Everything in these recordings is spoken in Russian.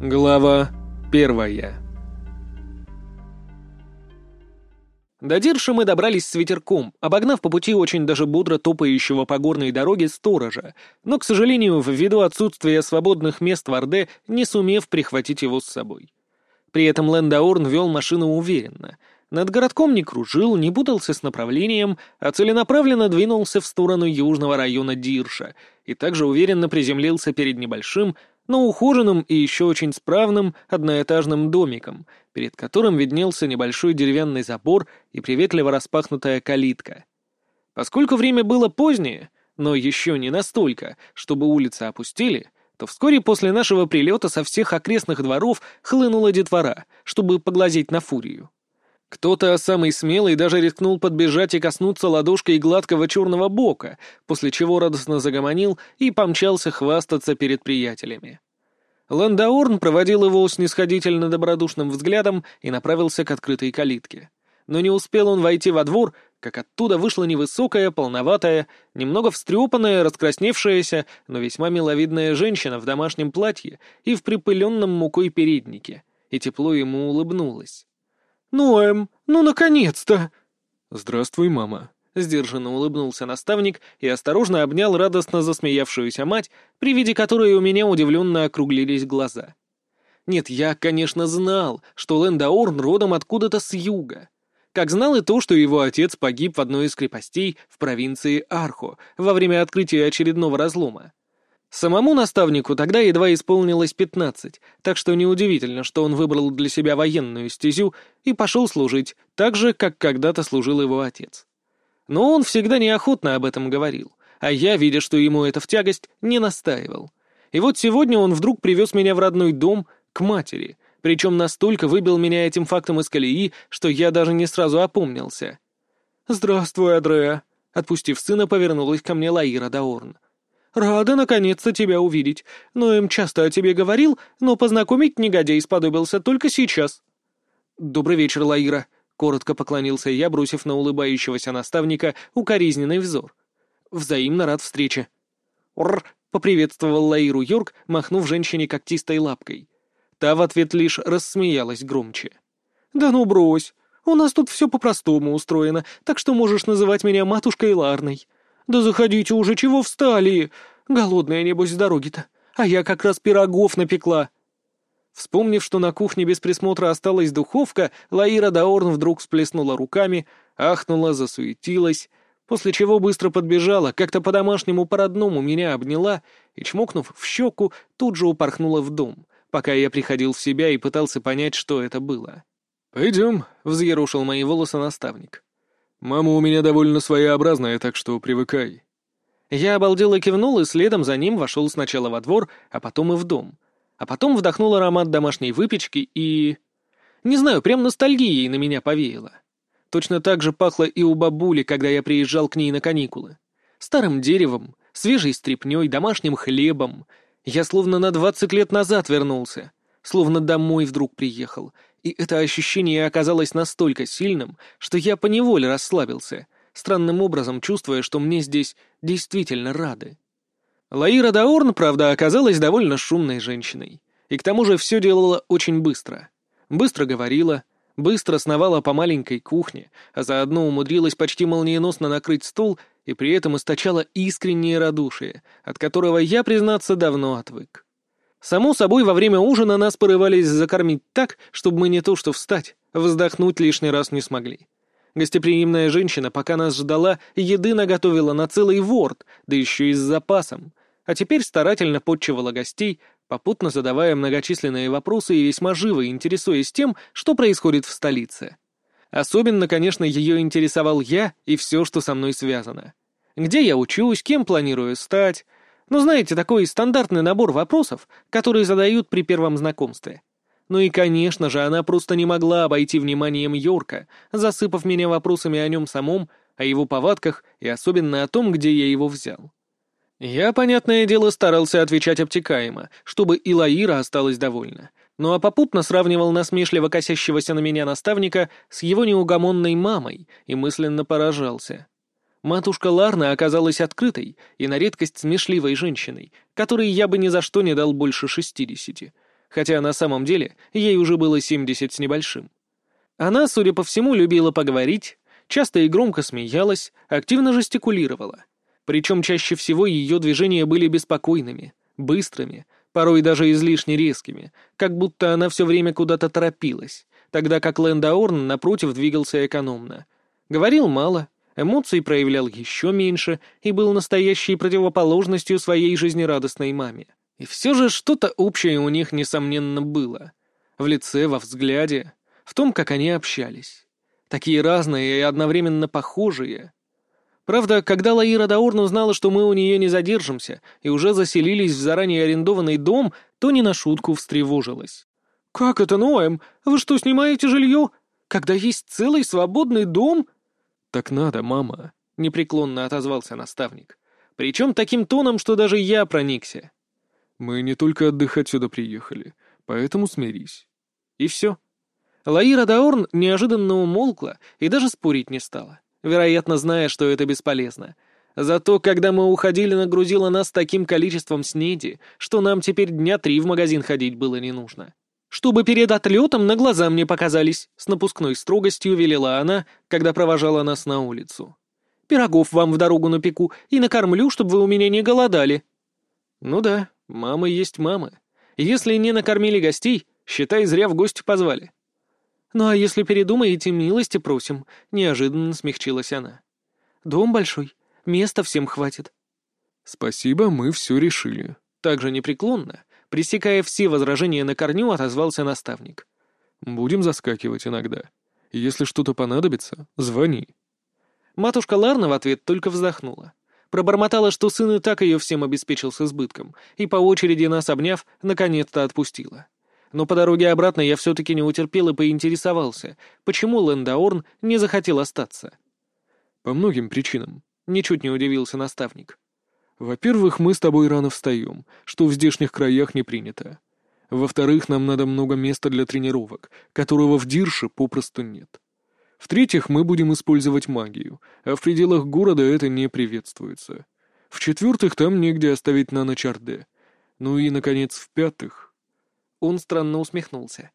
Глава первая До Дирша мы добрались с ветерком, обогнав по пути очень даже бодро топающего по горной дороге сторожа, но, к сожалению, ввиду отсутствия свободных мест в Орде, не сумев прихватить его с собой. При этом Лендаорн вел машину уверенно. Над городком не кружил, не путался с направлением, а целенаправленно двинулся в сторону южного района Дирша и также уверенно приземлился перед небольшим, но ухоженным и еще очень справным одноэтажным домиком, перед которым виднелся небольшой деревянный забор и приветливо распахнутая калитка. Поскольку время было позднее, но еще не настолько, чтобы улицы опустили, то вскоре после нашего прилета со всех окрестных дворов хлынула детвора, чтобы поглазеть на фурию. Кто-то, самый смелый, даже рискнул подбежать и коснуться ладошкой гладкого черного бока, после чего радостно загомонил и помчался хвастаться перед приятелями. Ландаорн проводил его снисходительно добродушным взглядом и направился к открытой калитке. Но не успел он войти во двор, как оттуда вышла невысокая, полноватая, немного встрепанная, раскрасневшаяся, но весьма миловидная женщина в домашнем платье и в припыленном мукой переднике, и тепло ему улыбнулась. «Ноэм, ну, наконец-то!» «Здравствуй, мама», — сдержанно улыбнулся наставник и осторожно обнял радостно засмеявшуюся мать, при виде которой у меня удивленно округлились глаза. Нет, я, конечно, знал, что Лендаорн родом откуда-то с юга. Как знал и то, что его отец погиб в одной из крепостей в провинции Архо во время открытия очередного разлома. Самому наставнику тогда едва исполнилось пятнадцать, так что неудивительно, что он выбрал для себя военную стезю и пошел служить, так же, как когда-то служил его отец. Но он всегда неохотно об этом говорил, а я, видя, что ему это в тягость, не настаивал. И вот сегодня он вдруг привез меня в родной дом к матери, причем настолько выбил меня этим фактом из колеи, что я даже не сразу опомнился. «Здравствуй, Адреа», — отпустив сына, повернулась ко мне Лаира Даорн. «Рада наконец-то тебя увидеть. Но им часто о тебе говорил, но познакомить негодяй сподобился только сейчас». «Добрый вечер, Лаира», — коротко поклонился я, бросив на улыбающегося наставника укоризненный взор. «Взаимно рад встрече». «Рр», — поприветствовал Лаиру Йорк, махнув женщине когтистой лапкой. Та в ответ лишь рассмеялась громче. «Да ну брось, у нас тут все по-простому устроено, так что можешь называть меня матушкой Ларной». «Да заходите уже, чего встали? Голодная, небось, с дороги-то. А я как раз пирогов напекла». Вспомнив, что на кухне без присмотра осталась духовка, Лаира Даорн вдруг всплеснула руками, ахнула, засуетилась, после чего быстро подбежала, как-то по-домашнему по-родному меня обняла и, чмокнув в щеку, тут же упорхнула в дом, пока я приходил в себя и пытался понять, что это было. «Пойдем», — взъерушил мои волосы наставник. «Мама у меня довольно своеобразная, так что привыкай». Я обалдел и кивнул, и следом за ним вошел сначала во двор, а потом и в дом. А потом вдохнул аромат домашней выпечки и... Не знаю, прям ностальгией на меня повеяло. Точно так же пахло и у бабули, когда я приезжал к ней на каникулы. Старым деревом, свежей стряпнёй, домашним хлебом. Я словно на двадцать лет назад вернулся. Словно домой вдруг приехал, и это ощущение оказалось настолько сильным, что я поневоле расслабился, странным образом чувствуя, что мне здесь действительно рады. Лаира Даорн, правда, оказалась довольно шумной женщиной, и к тому же все делала очень быстро. Быстро говорила, быстро сновала по маленькой кухне, а заодно умудрилась почти молниеносно накрыть стол и при этом источала искреннее радушие, от которого я, признаться, давно отвык. Само собой, во время ужина нас порывались закормить так, чтобы мы не то что встать, вздохнуть лишний раз не смогли. Гостеприимная женщина, пока нас ждала, еды наготовила на целый ворд, да еще и с запасом, а теперь старательно подчивала гостей, попутно задавая многочисленные вопросы и весьма живо интересуясь тем, что происходит в столице. Особенно, конечно, ее интересовал я и все, что со мной связано. Где я учусь, кем планирую стать, ну, знаете, такой стандартный набор вопросов, которые задают при первом знакомстве. Ну и, конечно же, она просто не могла обойти вниманием Йорка, засыпав меня вопросами о нем самом, о его повадках и особенно о том, где я его взял. Я, понятное дело, старался отвечать обтекаемо, чтобы и Лаира осталась довольна, ну а попутно сравнивал насмешливо косящегося на меня наставника с его неугомонной мамой и мысленно поражался. Матушка Ларна оказалась открытой и на редкость смешливой женщиной, которой я бы ни за что не дал больше шестидесяти. хотя на самом деле ей уже было 70 с небольшим. Она, судя по всему, любила поговорить, часто и громко смеялась, активно жестикулировала. Причем чаще всего ее движения были беспокойными, быстрыми, порой даже излишне резкими, как будто она все время куда-то торопилась, тогда как Лэндаорн, напротив, двигался экономно. Говорил мало, эмоций проявлял еще меньше и был настоящей противоположностью своей жизнерадостной маме. И все же что-то общее у них, несомненно, было. В лице, во взгляде, в том, как они общались. Такие разные и одновременно похожие. Правда, когда Лаира Даурн узнала, что мы у нее не задержимся и уже заселились в заранее арендованный дом, то не на шутку встревожилась. «Как это, Ноэм? Вы что, снимаете жилье? Когда есть целый свободный дом?» «Так надо, мама», — непреклонно отозвался наставник. Причем таким тоном, что даже я проникся. «Мы не только отдыхать сюда приехали, поэтому смирись». И все. Лаира Даорн неожиданно умолкла и даже спорить не стала, вероятно, зная, что это бесполезно. Зато, когда мы уходили, нагрузила нас таким количеством снеди, что нам теперь дня три в магазин ходить было не нужно. «Чтобы перед отлетом на глаза мне показались», — с напускной строгостью велела она, когда провожала нас на улицу. «Пирогов вам в дорогу напеку и накормлю, чтобы вы у меня не голодали». «Ну да, мама есть мама. Если не накормили гостей, считай, зря в гости позвали». «Ну а если передумаете, милости просим», — неожиданно смягчилась она. «Дом большой, места всем хватит». «Спасибо, мы все решили». Также непреклонно, Пресекая все возражения на корню, отозвался наставник. «Будем заскакивать иногда. Если что-то понадобится, звони». Матушка Ларна в ответ только вздохнула. Пробормотала, что сын и так ее всем обеспечил с избытком, и по очереди нас обняв, наконец-то отпустила. Но по дороге обратно я все-таки не утерпел и поинтересовался, почему Лэндаорн не захотел остаться. «По многим причинам», — ничуть не удивился наставник. Во-первых, мы с тобой рано встаем, что в здешних краях не принято. Во-вторых, нам надо много места для тренировок, которого в Дирше попросту нет. В-третьих, мы будем использовать магию, а в пределах города это не приветствуется. В-четвертых, там негде оставить на ночь Орде. Ну и, наконец, в-пятых... Он странно усмехнулся.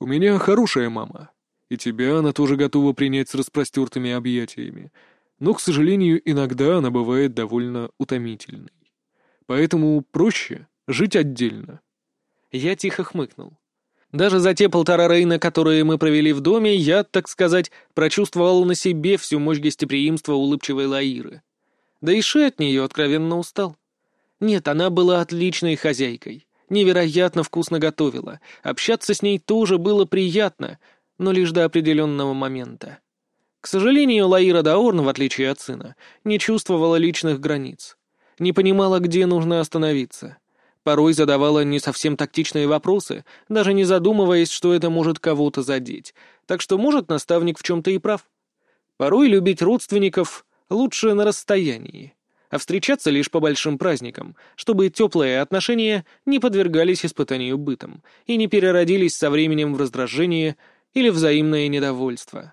«У меня хорошая мама, и тебя она тоже готова принять с распростертыми объятиями, но, к сожалению, иногда она бывает довольно утомительной. Поэтому проще жить отдельно. Я тихо хмыкнул. Даже за те полтора рейна, которые мы провели в доме, я, так сказать, прочувствовал на себе всю мощь гостеприимства улыбчивой Лаиры. Да и Ши от нее откровенно устал. Нет, она была отличной хозяйкой. Невероятно вкусно готовила. Общаться с ней тоже было приятно, но лишь до определенного момента. К сожалению, Лаира Даорн, в отличие от сына, не чувствовала личных границ. Не понимала, где нужно остановиться. Порой задавала не совсем тактичные вопросы, даже не задумываясь, что это может кого-то задеть. Так что, может, наставник в чем-то и прав. Порой любить родственников лучше на расстоянии, а встречаться лишь по большим праздникам, чтобы теплые отношения не подвергались испытанию бытом и не переродились со временем в раздражение или взаимное недовольство.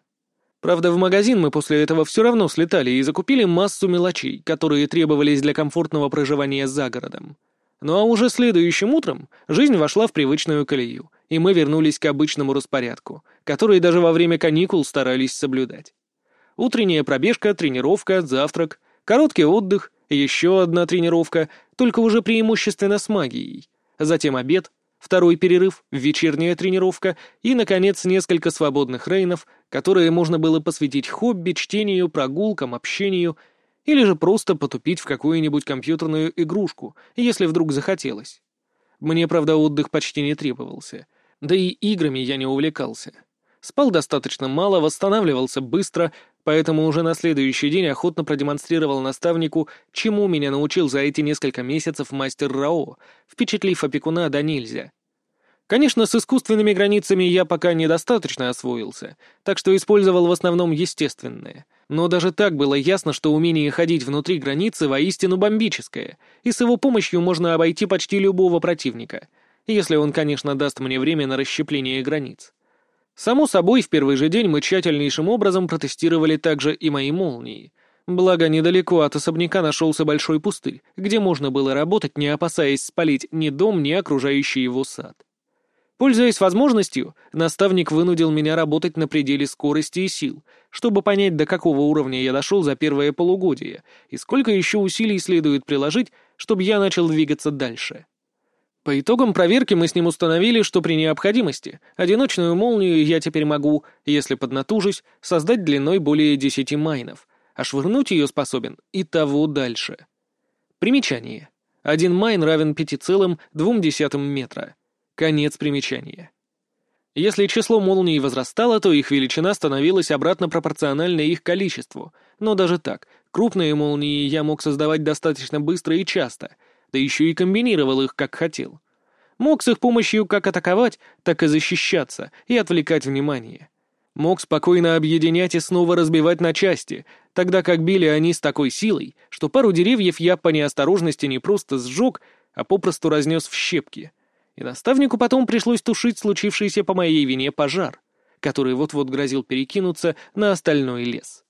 Правда, в магазин мы после этого все равно слетали и закупили массу мелочей, которые требовались для комфортного проживания за городом. Ну а уже следующим утром жизнь вошла в привычную колею, и мы вернулись к обычному распорядку, который даже во время каникул старались соблюдать. Утренняя пробежка, тренировка, завтрак, короткий отдых, еще одна тренировка, только уже преимущественно с магией. Затем обед, второй перерыв, вечерняя тренировка и, наконец, несколько свободных рейнов, которые можно было посвятить хобби, чтению, прогулкам, общению или же просто потупить в какую-нибудь компьютерную игрушку, если вдруг захотелось. Мне, правда, отдых почти не требовался, да и играми я не увлекался. Спал достаточно мало, восстанавливался быстро, поэтому уже на следующий день охотно продемонстрировал наставнику, чему меня научил за эти несколько месяцев мастер Рао, впечатлив опекуна да нельзя. Конечно, с искусственными границами я пока недостаточно освоился, так что использовал в основном естественные. Но даже так было ясно, что умение ходить внутри границы воистину бомбическое, и с его помощью можно обойти почти любого противника, если он, конечно, даст мне время на расщепление границ. Само собой, в первый же день мы тщательнейшим образом протестировали также и мои молнии. Благо, недалеко от особняка нашелся большой пустырь, где можно было работать, не опасаясь спалить ни дом, ни окружающий его сад. Пользуясь возможностью, наставник вынудил меня работать на пределе скорости и сил, чтобы понять, до какого уровня я дошел за первое полугодие и сколько еще усилий следует приложить, чтобы я начал двигаться дальше. По итогам проверки мы с ним установили, что при необходимости одиночную молнию я теперь могу, если поднатужусь, создать длиной более 10 майнов, а швырнуть ее способен и того дальше. Примечание. Один майн равен 5,2 метра. Конец примечания. Если число молний возрастало, то их величина становилась обратно пропорциональной их количеству, но даже так, крупные молнии я мог создавать достаточно быстро и часто, да еще и комбинировал их как хотел. Мог с их помощью как атаковать, так и защищаться и отвлекать внимание. Мог спокойно объединять и снова разбивать на части, тогда как били они с такой силой, что пару деревьев я по неосторожности не просто сжег, а попросту разнес в щепки — и наставнику потом пришлось тушить случившийся по моей вине пожар, который вот-вот грозил перекинуться на остальной лес.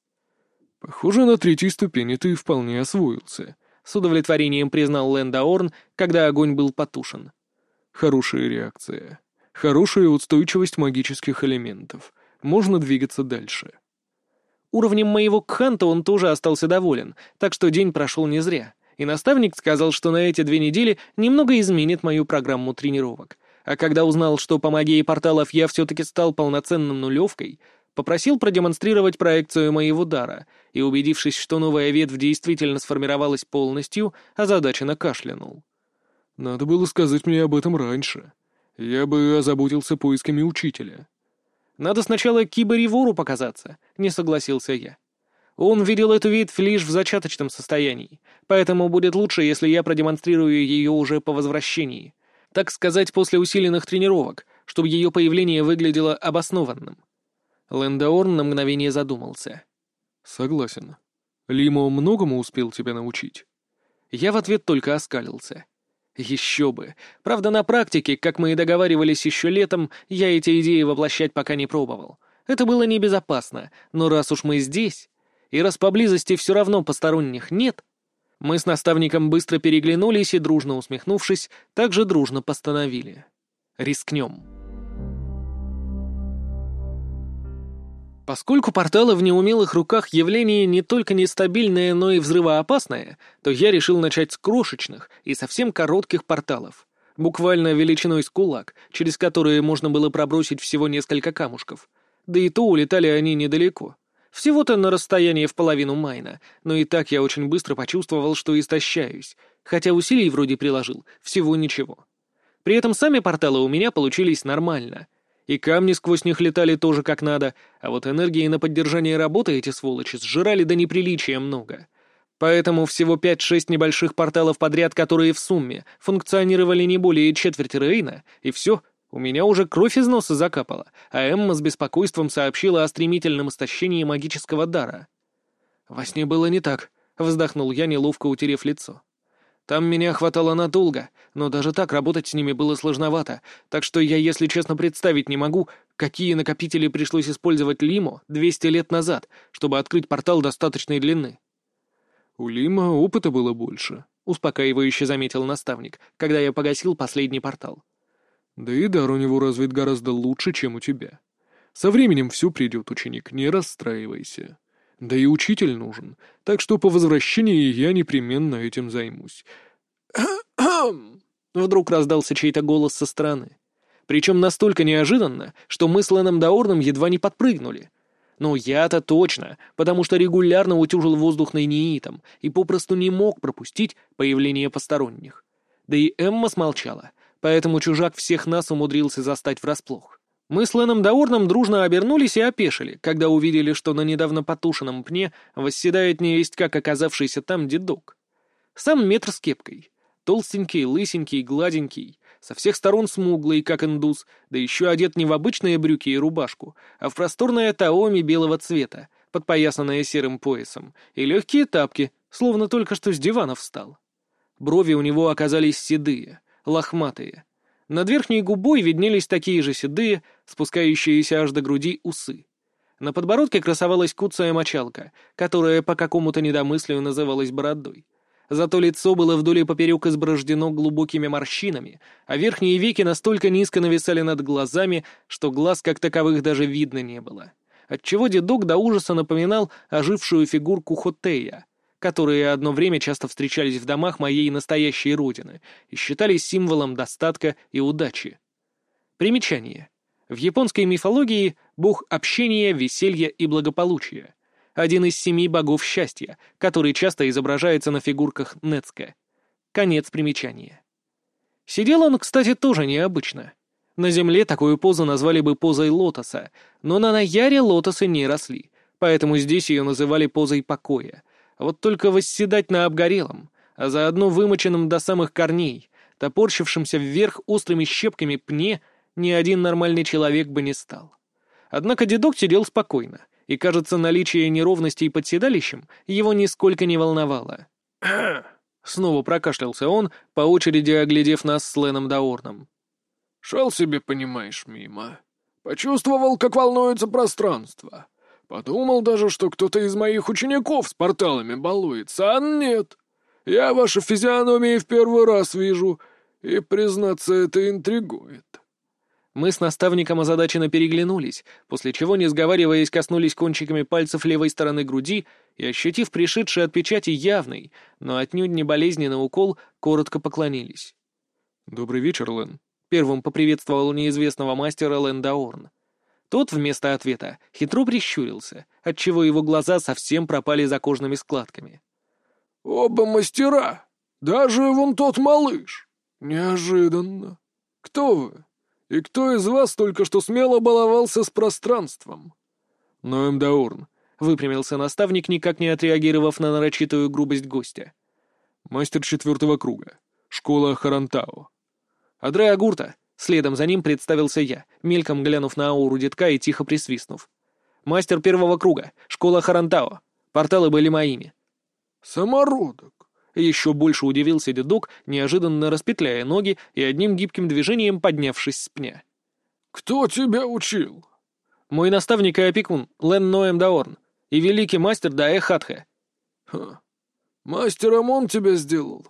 «Похоже, на третьей ступени ты вполне освоился», — с удовлетворением признал Лэндаорн, когда огонь был потушен. «Хорошая реакция. Хорошая устойчивость магических элементов. Можно двигаться дальше». Уровнем моего кханта он тоже остался доволен, так что день прошел не зря и наставник сказал, что на эти две недели немного изменит мою программу тренировок. А когда узнал, что по магии порталов я все-таки стал полноценным нулевкой, попросил продемонстрировать проекцию моего дара, и, убедившись, что новая ветвь действительно сформировалась полностью, озадаченно кашлянул. «Надо было сказать мне об этом раньше. Я бы озаботился поисками учителя». «Надо сначала Кибаривору показаться», — не согласился я. Он видел эту ветвь лишь в зачаточном состоянии, поэтому будет лучше, если я продемонстрирую ее уже по возвращении. Так сказать, после усиленных тренировок, чтобы ее появление выглядело обоснованным. Лендаорн на мгновение задумался. «Согласен. Лимо многому успел тебя научить?» Я в ответ только оскалился. Еще бы. Правда, на практике, как мы и договаривались еще летом, я эти идеи воплощать пока не пробовал. Это было небезопасно, но раз уж мы здесь, и раз поблизости все равно посторонних нет, мы с наставником быстро переглянулись и, дружно усмехнувшись, также дружно постановили. Рискнем. Поскольку порталы в неумелых руках явление не только нестабильное, но и взрывоопасное, то я решил начать с крошечных и совсем коротких порталов, буквально величиной с кулак, через которые можно было пробросить всего несколько камушков. Да и то улетали они недалеко. Всего-то на расстоянии в половину майна, но и так я очень быстро почувствовал, что истощаюсь, хотя усилий вроде приложил, всего ничего. При этом сами порталы у меня получились нормально. И камни сквозь них летали тоже как надо, а вот энергии на поддержание работы эти сволочи сжирали до неприличия много. Поэтому всего 5-6 небольших порталов подряд, которые в сумме функционировали не более четверти Рейна, и все, у меня уже кровь из носа закапала, а Эмма с беспокойством сообщила о стремительном истощении магического дара. «Во сне было не так», — вздохнул я, неловко утерев лицо. «Там меня хватало надолго, но даже так работать с ними было сложновато, так что я, если честно, представить не могу, какие накопители пришлось использовать Лимо 200 лет назад, чтобы открыть портал достаточной длины». «У Лима опыта было больше», — успокаивающе заметил наставник, когда я погасил последний портал. Да и дар у него развит гораздо лучше, чем у тебя. Со временем все придет, ученик, не расстраивайся. Да и учитель нужен, так что по возвращении я непременно этим займусь. Вдруг раздался чей-то голос со стороны. Причем настолько неожиданно, что мы с Леном Даорном едва не подпрыгнули. Ну, я-то точно, потому что регулярно утюжил воздух нейнеитом и попросту не мог пропустить появление посторонних. Да и Эмма смолчала — поэтому чужак всех нас умудрился застать врасплох. Мы с Леном Даурном дружно обернулись и опешили, когда увидели, что на недавно потушенном пне восседает невесть как оказавшийся там дедок. Сам метр с кепкой. Толстенький, лысенький, гладенький, со всех сторон смуглый, как индус, да еще одет не в обычные брюки и рубашку, а в просторное таоми белого цвета, подпоясанное серым поясом, и легкие тапки, словно только что с дивана встал. Брови у него оказались седые — лохматые. Над верхней губой виднелись такие же седые, спускающиеся аж до груди усы. На подбородке красовалась куцая мочалка, которая по какому-то недомыслию называлась бородой. Зато лицо было вдоль и поперек изборождено глубокими морщинами, а верхние веки настолько низко нависали над глазами, что глаз как таковых даже видно не было. Отчего дедок до ужаса напоминал ожившую фигурку Хотея, которые одно время часто встречались в домах моей настоящей родины и считались символом достатка и удачи. Примечание. В японской мифологии бог общения, веселья и благополучия. Один из семи богов счастья, который часто изображается на фигурках Нецке. Конец примечания. Сидел он, кстати, тоже необычно. На земле такую позу назвали бы позой лотоса, но на Наяре лотосы не росли, поэтому здесь ее называли позой покоя, вот только восседать на обгорелом, а заодно вымоченном до самых корней, топорщившимся вверх острыми щепками пне, ни один нормальный человек бы не стал. Однако дедок сидел спокойно, и, кажется, наличие неровностей под седалищем его нисколько не волновало. Снова прокашлялся он, по очереди оглядев нас с Леном Даорном. «Шел себе, понимаешь, мимо. Почувствовал, как волнуется пространство. Подумал даже, что кто-то из моих учеников с порталами балуется, а нет. Я ваши физиономии в первый раз вижу, и, признаться, это интригует». Мы с наставником озадаченно переглянулись, после чего, не сговариваясь, коснулись кончиками пальцев левой стороны груди и, ощутив пришедший от печати явный, но отнюдь не болезненный укол, коротко поклонились. «Добрый вечер, Лэн», — первым поприветствовал неизвестного мастера Лэн Даорн. Тот вместо ответа хитро прищурился, отчего его глаза совсем пропали за кожными складками. «Оба мастера! Даже вон тот малыш! Неожиданно! Кто вы? И кто из вас только что смело баловался с пространством?» «Ноэм Даурн», — выпрямился наставник, никак не отреагировав на нарочитую грубость гостя. «Мастер четвертого круга. Школа Харантао». «Адре Агурта», Следом за ним представился я, мельком глянув на ауру детка и тихо присвистнув. «Мастер первого круга, школа Харантао. Порталы были моими». «Самородок!» Еще больше удивился дедок, неожиданно распетляя ноги и одним гибким движением поднявшись с пня. «Кто тебя учил?» «Мой наставник и опекун, Лен Ноэм Даорн, и великий мастер Даэ Хатхе». «Ха, мастером он тебя сделал?»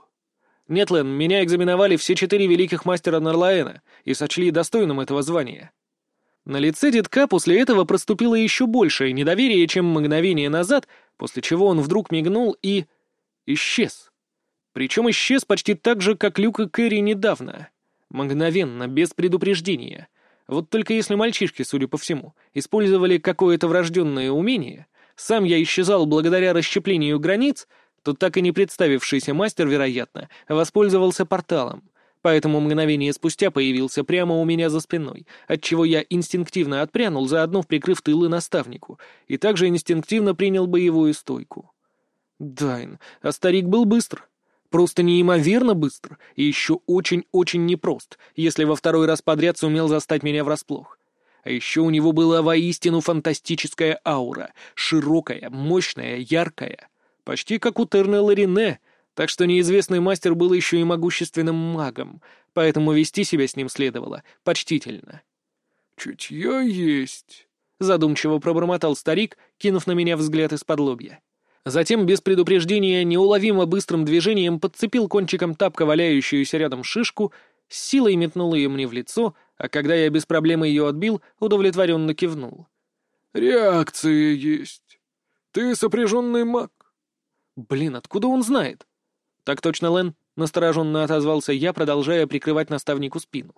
«Нет, Лен, меня экзаменовали все четыре великих мастера Нарлаэна и сочли достойным этого звания». На лице детка после этого проступило еще большее недоверие, чем мгновение назад, после чего он вдруг мигнул и... исчез. Причем исчез почти так же, как Люк и Кэрри недавно. Мгновенно, без предупреждения. Вот только если мальчишки, судя по всему, использовали какое-то врожденное умение, сам я исчезал благодаря расщеплению границ — Тут так и не представившийся мастер, вероятно, воспользовался порталом, поэтому мгновение спустя появился прямо у меня за спиной, отчего я инстинктивно отпрянул, заодно прикрыв тылы наставнику, и также инстинктивно принял боевую стойку. Дайн, а старик был быстр. Просто неимоверно быстр, и еще очень-очень непрост, если во второй раз подряд сумел застать меня врасплох. А еще у него была воистину фантастическая аура, широкая, мощная, яркая. Почти как у Терна Ларине, так что неизвестный мастер был еще и могущественным магом, поэтому вести себя с ним следовало почтительно. «Чутье есть», — задумчиво пробормотал старик, кинув на меня взгляд из-под лобья. Затем, без предупреждения, неуловимо быстрым движением подцепил кончиком тапка валяющуюся рядом шишку, с силой метнул ее мне в лицо, а когда я без проблемы ее отбил, удовлетворенно кивнул. «Реакция есть. Ты сопряженный маг. Блин, откуда он знает? Так точно, Лен, настороженно отозвался я, продолжая прикрывать наставнику спину.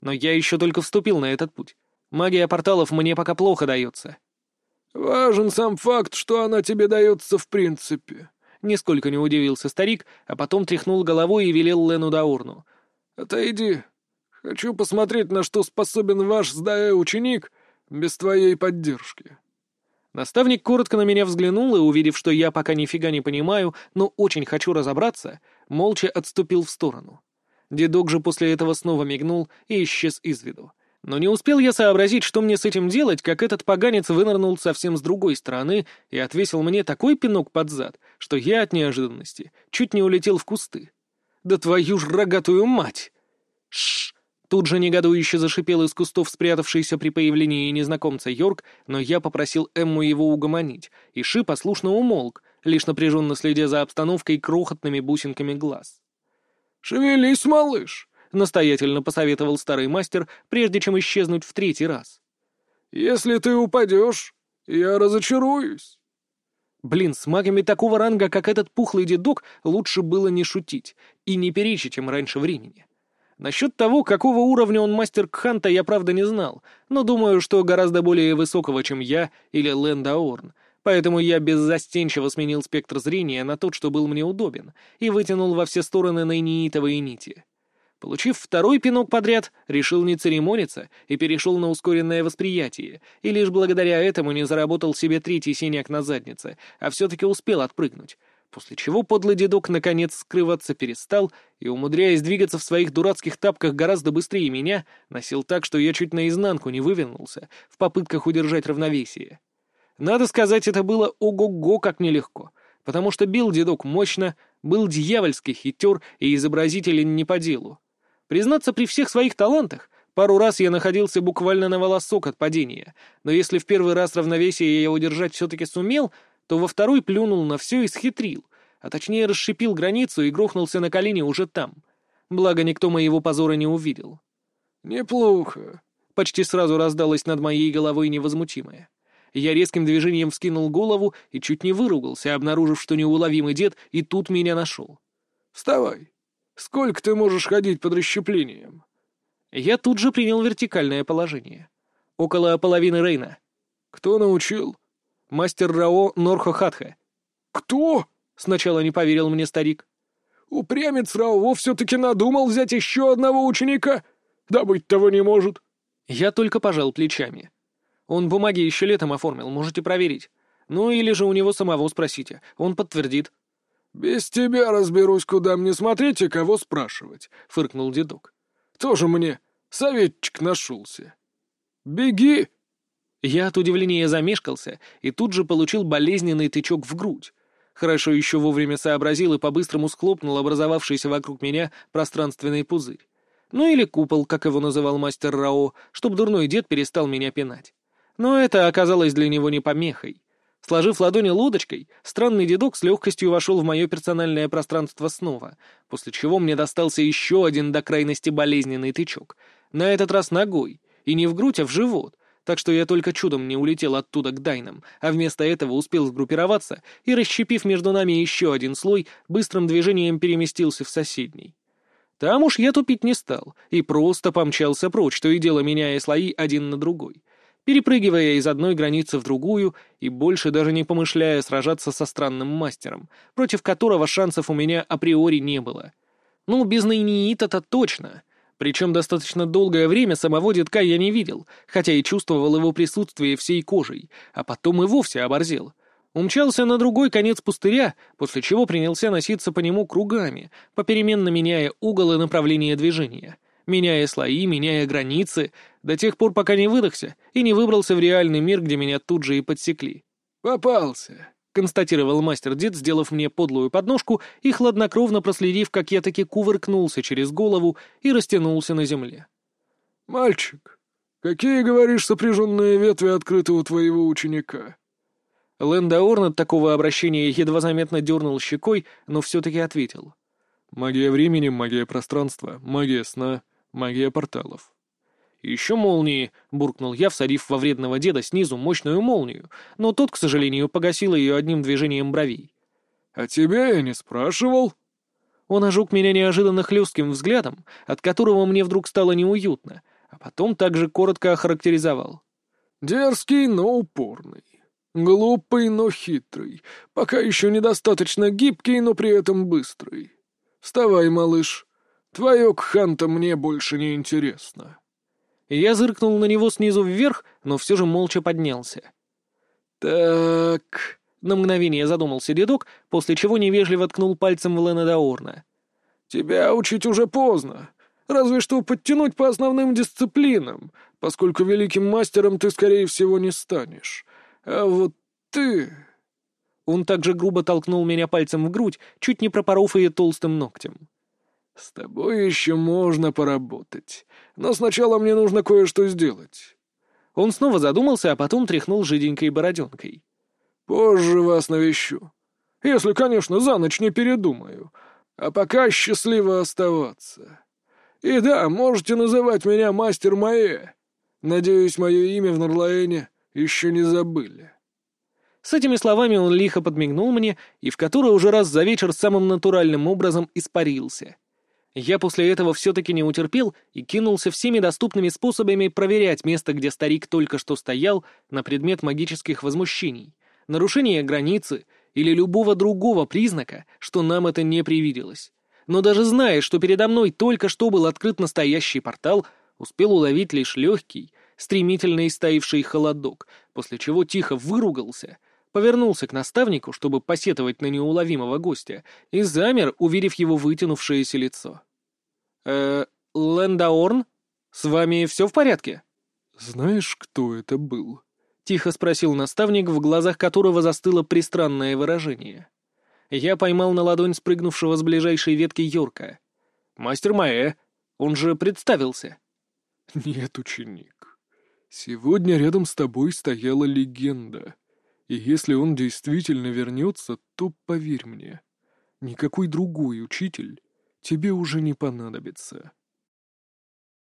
Но я еще только вступил на этот путь. Магия порталов мне пока плохо дается. Важен сам факт, что она тебе дается в принципе. Нисколько не удивился старик, а потом тряхнул головой и велел Лену Даурну. «Отойди. Хочу посмотреть, на что способен ваш сдая ученик без твоей поддержки». Наставник коротко на меня взглянул и, увидев, что я пока нифига не понимаю, но очень хочу разобраться, молча отступил в сторону. Дедок же после этого снова мигнул и исчез из виду. Но не успел я сообразить, что мне с этим делать, как этот поганец вынырнул совсем с другой стороны и отвесил мне такой пинок под зад, что я от неожиданности чуть не улетел в кусты. «Да твою ж рогатую мать!» Шш! Тут же негодующе зашипел из кустов спрятавшийся при появлении незнакомца Йорк, но я попросил Эмму его угомонить, и Ши послушно умолк, лишь напряженно следя за обстановкой крохотными бусинками глаз. «Шевелись, малыш!» — настоятельно посоветовал старый мастер, прежде чем исчезнуть в третий раз. «Если ты упадешь, я разочаруюсь». Блин, с магами такого ранга, как этот пухлый дедок, лучше было не шутить и не перечить им раньше времени. Насчет того, какого уровня он мастер Кханта, я правда не знал, но думаю, что гораздо более высокого, чем я или Лэнда Орн, поэтому я беззастенчиво сменил спектр зрения на тот, что был мне удобен, и вытянул во все стороны наиниитовые нити. Получив второй пинок подряд, решил не церемониться и перешел на ускоренное восприятие, и лишь благодаря этому не заработал себе третий синяк на заднице, а все-таки успел отпрыгнуть, после чего подлый дедок наконец скрываться перестал и, умудряясь двигаться в своих дурацких тапках гораздо быстрее меня, носил так, что я чуть наизнанку не вывернулся в попытках удержать равновесие. Надо сказать, это было ого-го как нелегко, потому что бил дедок мощно, был дьявольский хитер и изобразителен не по делу. Признаться, при всех своих талантах, пару раз я находился буквально на волосок от падения, но если в первый раз равновесие я удержать все-таки сумел — то во второй плюнул на все и схитрил, а точнее расшипил границу и грохнулся на колени уже там. Благо, никто моего позора не увидел. «Неплохо», — почти сразу раздалось над моей головой невозмутимое. Я резким движением вскинул голову и чуть не выругался, обнаружив, что неуловимый дед и тут меня нашел. «Вставай! Сколько ты можешь ходить под расщеплением?» Я тут же принял вертикальное положение. Около половины Рейна. «Кто научил?» Мастер Рао Норхо Хатха. «Кто?» — сначала не поверил мне старик. «Упрямец Рао все-таки надумал взять еще одного ученика? Да быть того не может». Я только пожал плечами. Он бумаги еще летом оформил, можете проверить. Ну или же у него самого спросите, он подтвердит. «Без тебя разберусь, куда мне смотреть и кого спрашивать», — фыркнул дедок. «Тоже мне советчик нашелся. Беги!» Я от удивления замешкался и тут же получил болезненный тычок в грудь. Хорошо еще вовремя сообразил и по-быстрому схлопнул образовавшийся вокруг меня пространственный пузырь. Ну или купол, как его называл мастер Рао, чтоб дурной дед перестал меня пинать. Но это оказалось для него не помехой. Сложив ладони лодочкой, странный дедок с легкостью вошел в мое персональное пространство снова, после чего мне достался еще один до крайности болезненный тычок. На этот раз ногой, и не в грудь, а в живот, так что я только чудом не улетел оттуда к Дайнам, а вместо этого успел сгруппироваться и, расщепив между нами еще один слой, быстрым движением переместился в соседний. Там уж я тупить не стал и просто помчался прочь, то и дело меняя слои один на другой, перепрыгивая из одной границы в другую и больше даже не помышляя сражаться со странным мастером, против которого шансов у меня априори не было. Ну, без Найниита-то точно — причем достаточно долгое время самого детка я не видел, хотя и чувствовал его присутствие всей кожей, а потом и вовсе оборзел. Умчался на другой конец пустыря, после чего принялся носиться по нему кругами, попеременно меняя угол и направление движения, меняя слои, меняя границы, до тех пор, пока не выдохся и не выбрался в реальный мир, где меня тут же и подсекли. «Попался!» Констатировал мастер-дед, сделав мне подлую подножку и хладнокровно проследив, как я таки кувыркнулся через голову и растянулся на земле. «Мальчик, какие, говоришь, сопряженные ветви открыты у твоего ученика?» Лэндаорн от такого обращения едва заметно дернул щекой, но все-таки ответил. «Магия времени, магия пространства, магия сна, магия порталов». «Еще молнии!» — буркнул я, всадив во вредного деда снизу мощную молнию, но тот, к сожалению, погасил ее одним движением бровей. «А тебя я не спрашивал». Он ожег меня неожиданно хлестким взглядом, от которого мне вдруг стало неуютно, а потом также коротко охарактеризовал. «Дерзкий, но упорный. Глупый, но хитрый. Пока еще недостаточно гибкий, но при этом быстрый. Вставай, малыш. Твое кханта мне больше не интересно». Я зыркнул на него снизу вверх, но все же молча поднялся. «Так...» — на мгновение задумался дедок, после чего невежливо ткнул пальцем в Лена Даорна. «Тебя учить уже поздно. Разве что подтянуть по основным дисциплинам, поскольку великим мастером ты, скорее всего, не станешь. А вот ты...» Он также грубо толкнул меня пальцем в грудь, чуть не пропоров ее толстым ногтем. «С тобой еще можно поработать, но сначала мне нужно кое-что сделать». Он снова задумался, а потом тряхнул жиденькой бороденкой. «Позже вас навещу. Если, конечно, за ночь не передумаю. А пока счастливо оставаться. И да, можете называть меня мастер Маэ. Надеюсь, мое имя в Нарлаэне еще не забыли». С этими словами он лихо подмигнул мне и в который уже раз за вечер самым натуральным образом испарился. Я после этого все-таки не утерпел и кинулся всеми доступными способами проверять место, где старик только что стоял, на предмет магических возмущений, нарушения границы или любого другого признака, что нам это не привиделось. Но даже зная, что передо мной только что был открыт настоящий портал, успел уловить лишь легкий, стремительно истаивший холодок, после чего тихо выругался, повернулся к наставнику, чтобы посетовать на неуловимого гостя, и замер, увидев его вытянувшееся лицо. «Э, Лендаорн? С вами все в порядке?» «Знаешь, кто это был?» — тихо спросил наставник, в глазах которого застыло пристранное выражение. Я поймал на ладонь спрыгнувшего с ближайшей ветки Йорка. «Мастер Маэ, он же представился». «Нет, ученик. Сегодня рядом с тобой стояла легенда. И если он действительно вернется, то поверь мне, никакой другой учитель тебе уже не понадобится».